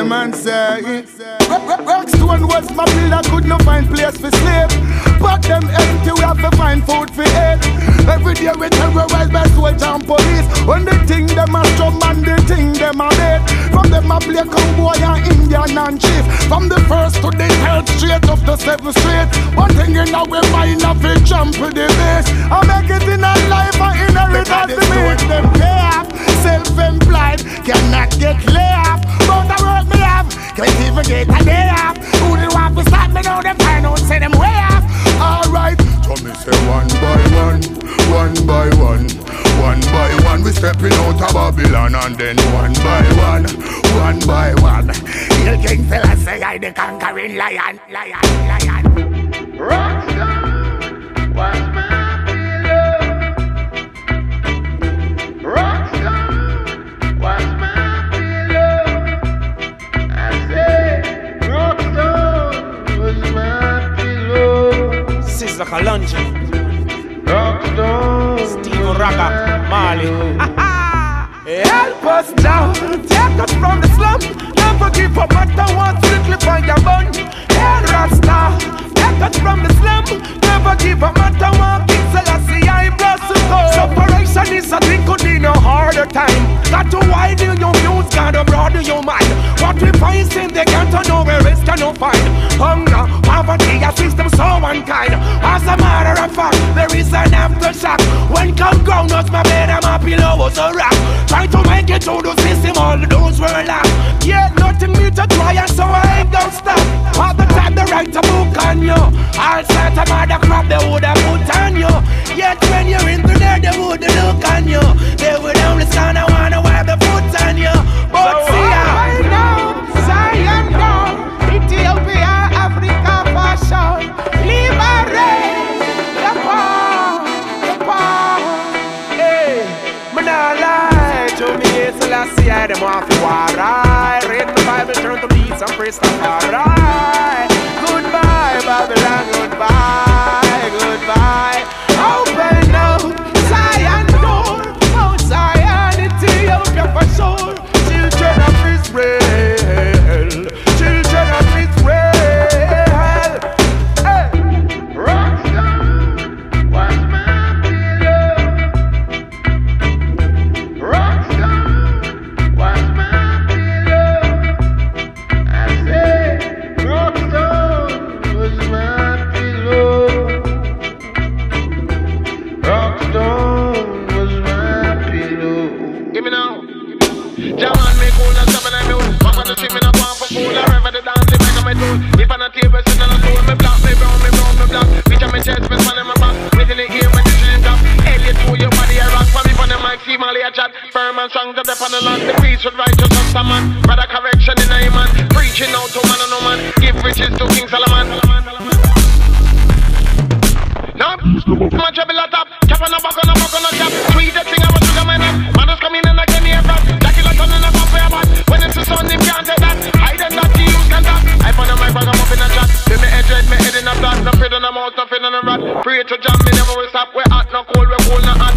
the man say. Rockstone was my pill, I could not find place for sleep. But them empty, we have to find food for eat. Every day we terrorize by soldiers and police. When they think them a strum and they think them a bait. From them a play cowboy and Indian and chief. From the first to the third straight of the seventh street. One thing in our mind, I feel jump with the base. I make it in a life, I inherit Babylon and then one by one, one by one. Hill King say I the conquering lion, lion, lion. Rockstar, what's my pillow? Rockstar, what's my pillow? I Rockstar, was my pillow. Sizzla Kalonji, Rockstar, Steve Ragga, Marley. Help us now, take us from the slum. Never give up, matter what, strictly for your bun. Hey, Rasta, take us from the slum. Never give up, matter what, King Selassie, I bless you go. Separation is a thing, could be no harder time. Got to widen your views, gotta broaden your mind. What we find in the ghetto, nowhere else can no find. Hunger, poverty, a system so unkind. As a matter of fact, there is an aftershock. When come ground, us my bed and my pillow was a rock. Try to make it through the system, all those were locked. Yeah, nothing me to try, and so I ain't gonna stop. All the time they write a book on you. All sorts of other crap they would have put Selassie, I them off you alright. Read the Bible, turn to beats and praise the alright. On a table, sit on a stool Me black, me brown, me brown, me black Bitch on me chest, me in my back. Me till it hear when the shit drop. Elliot to your body, I rock. For me on the mic, see Molly a chat. Firm and strong to dep on the land The peace with righteous and some man. Brother correction in a man. Preaching out to man and no man. Give riches to kings and rot. Pray to jam, me never will stop. We hot, no cold, we cold, no hot.